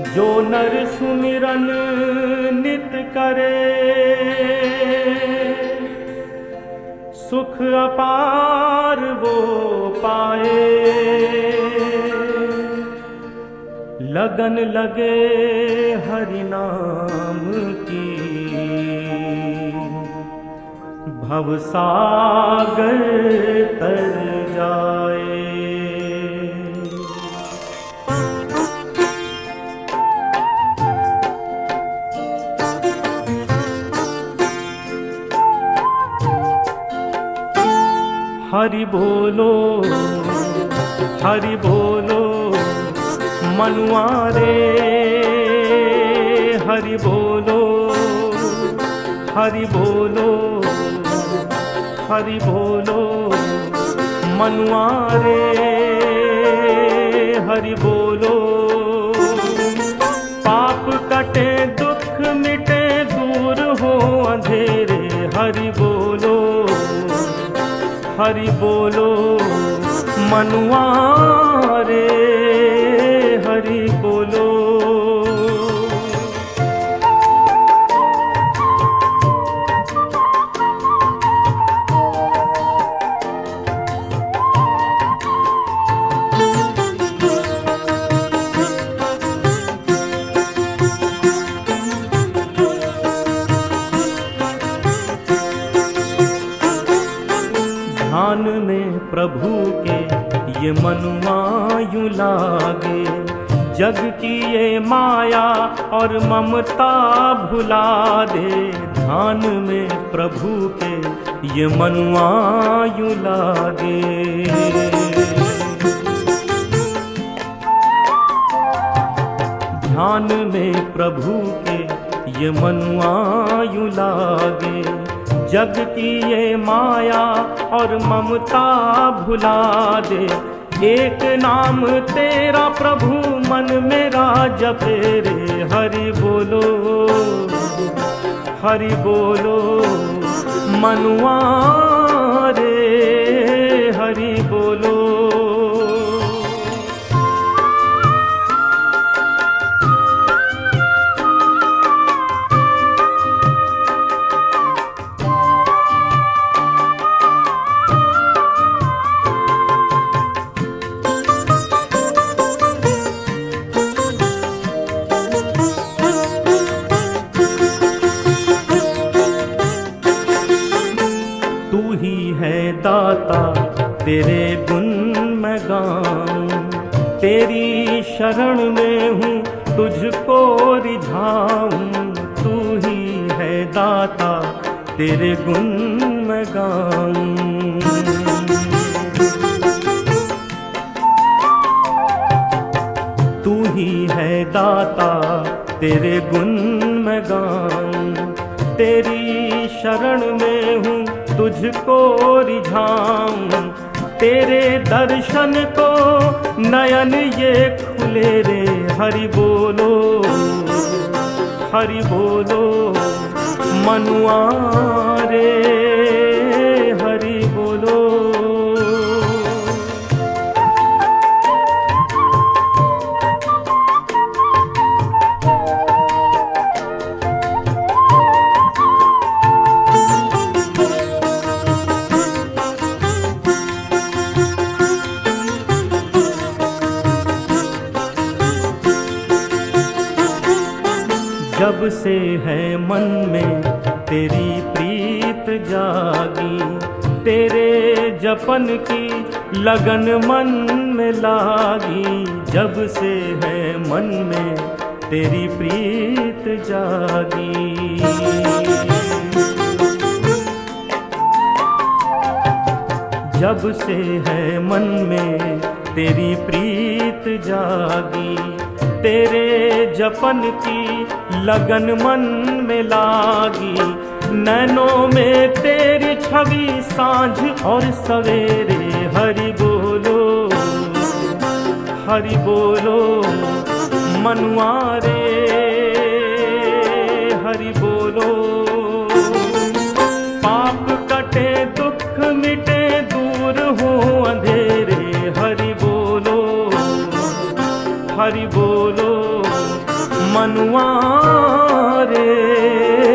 जो नर सुमिरन नित करे। सुख अपार वो पाए। लगन लगे हरि नाम की। भवसागर तर जाए। हरि बोलो हरि बोलो मनुआरे हरि बोलो हरि बोलो हरि बोलो मनुआरे हरि बोलो हरि बोलो मनुआ रे। ध्यान में प्रभु के ये मनुमायु लागे। जग की ये माया और ममता भुला दे ध्यान में प्रभु के ये मनुआयु लागे। ध्यान में प्रभु के ये मनुआयु लागे। जग की ये माया और ममता भुला दे। एक नाम तेरा प्रभु, मन मेरा जपे रे। हरि बोलो हरि बोलो, मनुआ ही दाता, तेरे गुन मैं गाऊं। तेरी शरण में हूँ, तुझको रिझाऊं। तू ही है दाता, तेरे गुन मैं गाऊं। तू ही है दाता, तेरे गुन मैं गाऊं। तेरी शरण में हूँ, तुझको रिझाऊं। तेरे दर्शन को नयन ये खुले रे, हरि बोलो हरि बोलो, मनुआ रे। जब से है मन में तेरी प्रीत जागी, तेरे जपन की लगन मन में लागी। जब से है मन में तेरी प्रीत जागी। जब से है मन में तेरी प्रीत जागी तेरे जपन की लगन मन में लागी। नैनों में तेरी छवि साँझ और सवेरे हरि बोलो हरि बोलो, मनुआ रे, हरि बोलो। पाप कटे, दुख मिटे, दूर हो अंधेरे, हरि बोलो। हरि बोलो मनुआ रे।